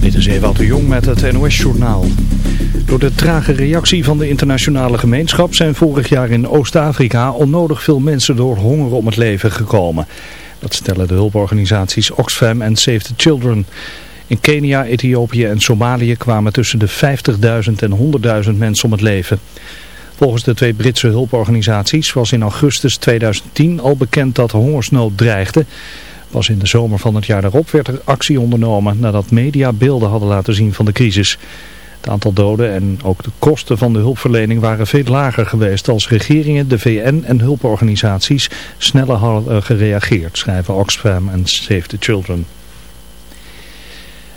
Dit is Ewout de Jong met het NOS-journaal. Door de trage reactie van de internationale gemeenschap zijn vorig jaar in Oost-Afrika onnodig veel mensen door honger om het leven gekomen. Dat stellen de hulporganisaties Oxfam en Save the Children. In Kenia, Ethiopië en Somalië kwamen tussen de 50.000 en 100.000 mensen om het leven. Volgens de twee Britse hulporganisaties was in augustus 2010 al bekend dat hongersnood dreigde. Pas in de zomer van het jaar daarop werd er actie ondernomen nadat media beelden hadden laten zien van de crisis. Het aantal doden en ook de kosten van de hulpverlening waren veel lager geweest als regeringen, de VN en hulporganisaties sneller hadden gereageerd, schrijven Oxfam en Save the Children.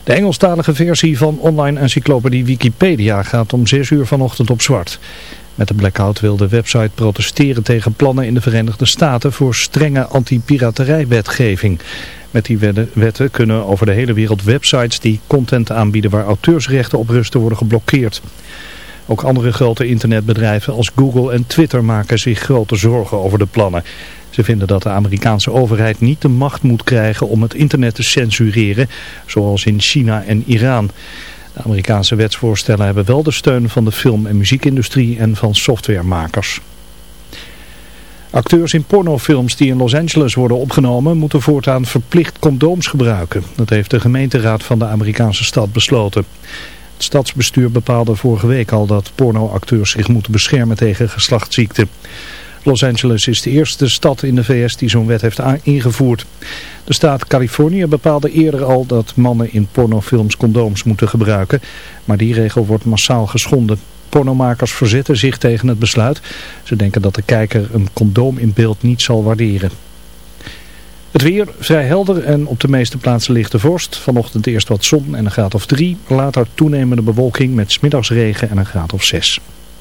De Engelstalige versie van online encyclopedie Wikipedia gaat om 6 uur vanochtend op zwart. Met de blackout wil de website protesteren tegen plannen in de Verenigde Staten voor strenge anti-piraterijwetgeving. Met die wetten kunnen over de hele wereld websites die content aanbieden waar auteursrechten op rusten worden geblokkeerd. Ook andere grote internetbedrijven als Google en Twitter maken zich grote zorgen over de plannen. Ze vinden dat de Amerikaanse overheid niet de macht moet krijgen om het internet te censureren, zoals in China en Iran. De Amerikaanse wetsvoorstellen hebben wel de steun van de film- en muziekindustrie en van softwaremakers. Acteurs in pornofilms die in Los Angeles worden opgenomen moeten voortaan verplicht condooms gebruiken. Dat heeft de gemeenteraad van de Amerikaanse stad besloten. Het stadsbestuur bepaalde vorige week al dat pornoacteurs zich moeten beschermen tegen geslachtsziekten. Los Angeles is de eerste stad in de VS die zo'n wet heeft ingevoerd. De staat Californië bepaalde eerder al dat mannen in pornofilms condooms moeten gebruiken. Maar die regel wordt massaal geschonden. Pornomakers verzetten zich tegen het besluit. Ze denken dat de kijker een condoom in beeld niet zal waarderen. Het weer vrij helder en op de meeste plaatsen lichte vorst. Vanochtend eerst wat zon en een graad of drie. Later toenemende bewolking met smiddagsregen en een graad of zes.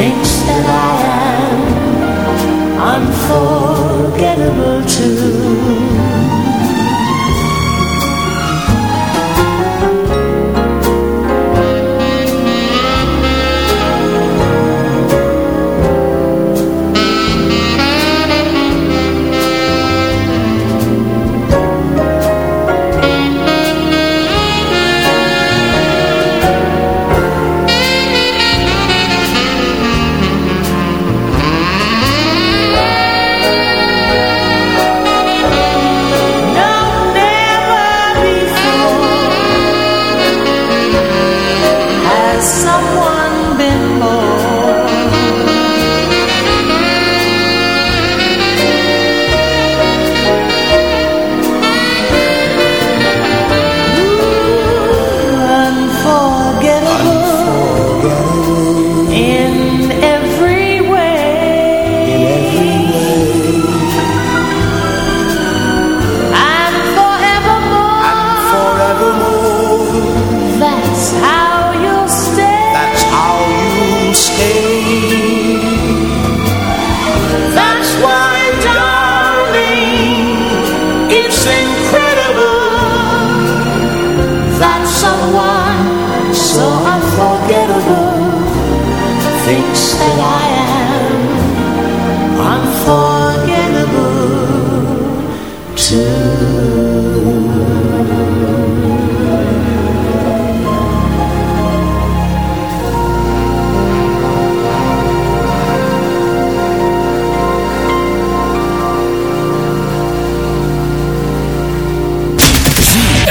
sing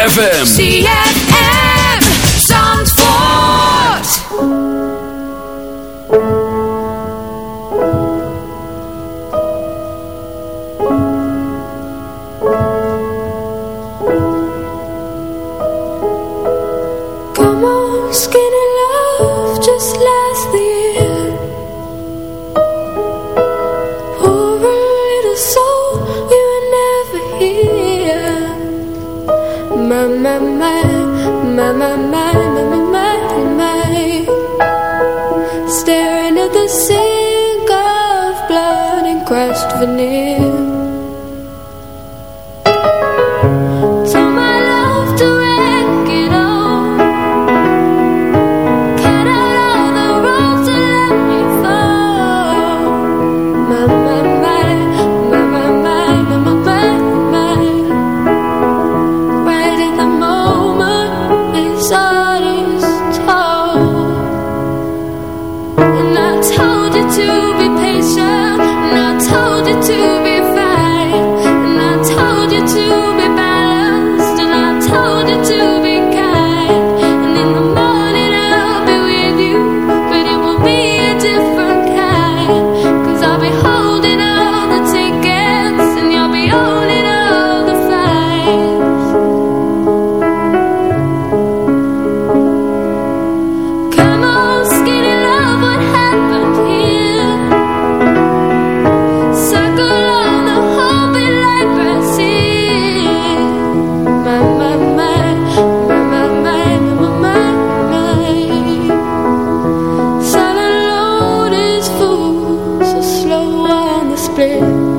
ZFM. ZFM. my mind. stay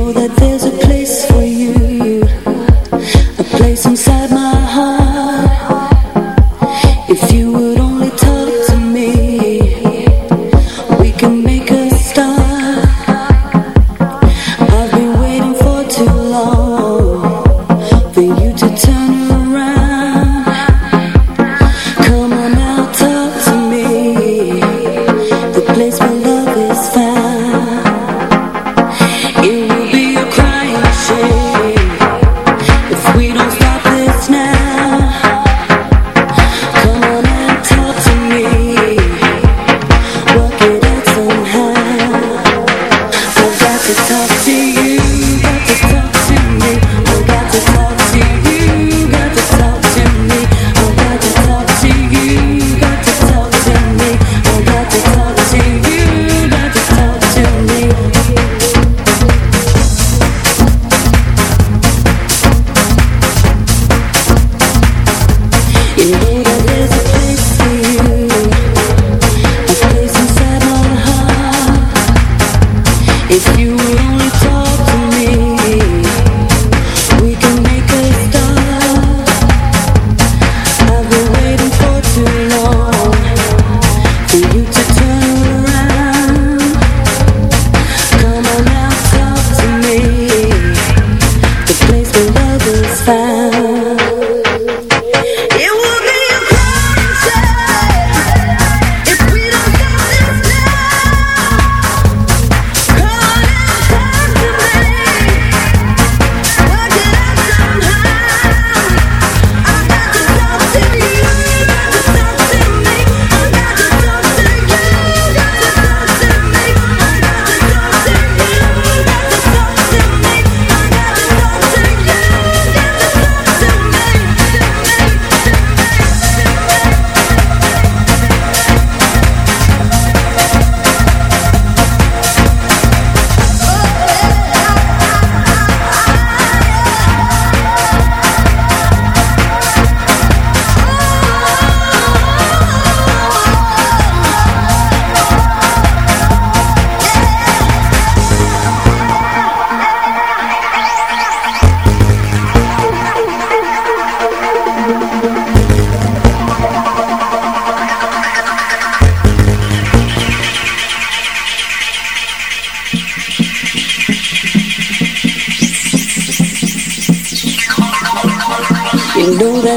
toxic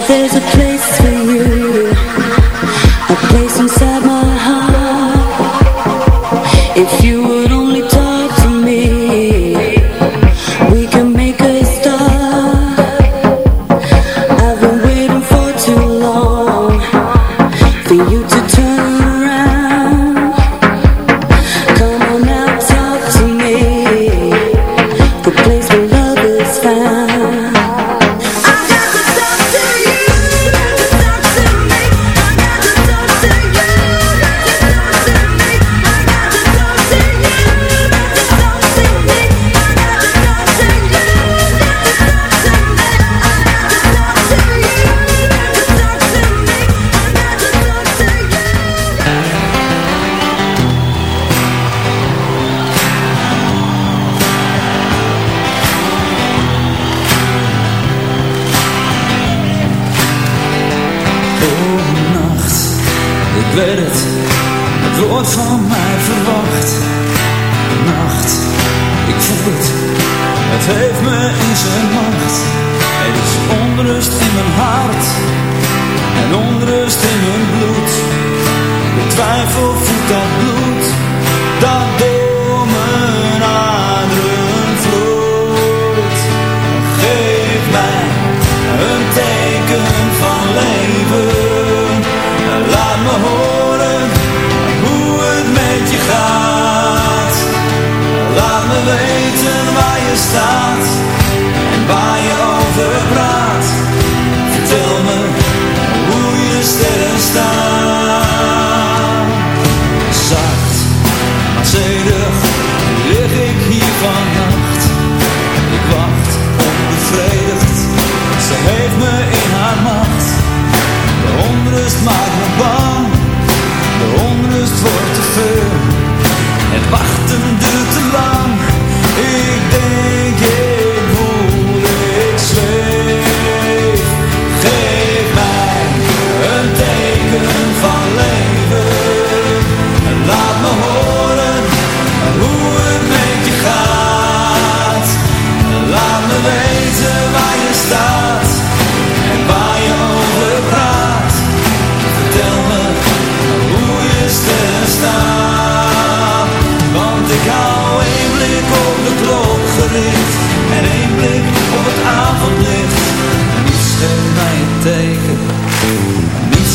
there's a place we weten waar je staat.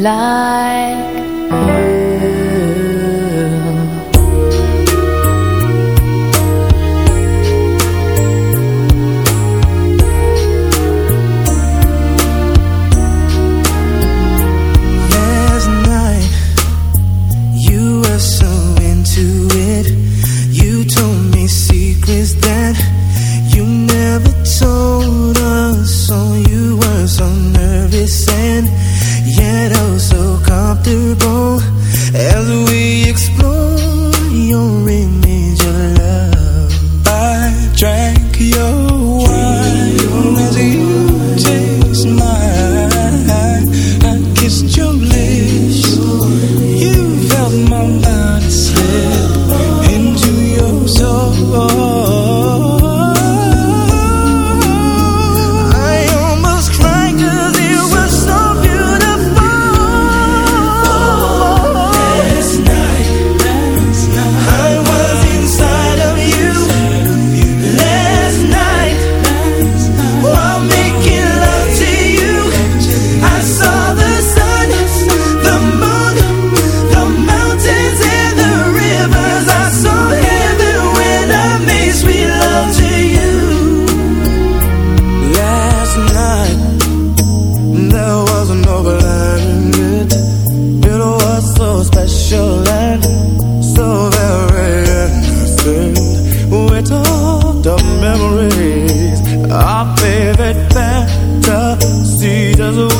la there's a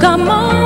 come on.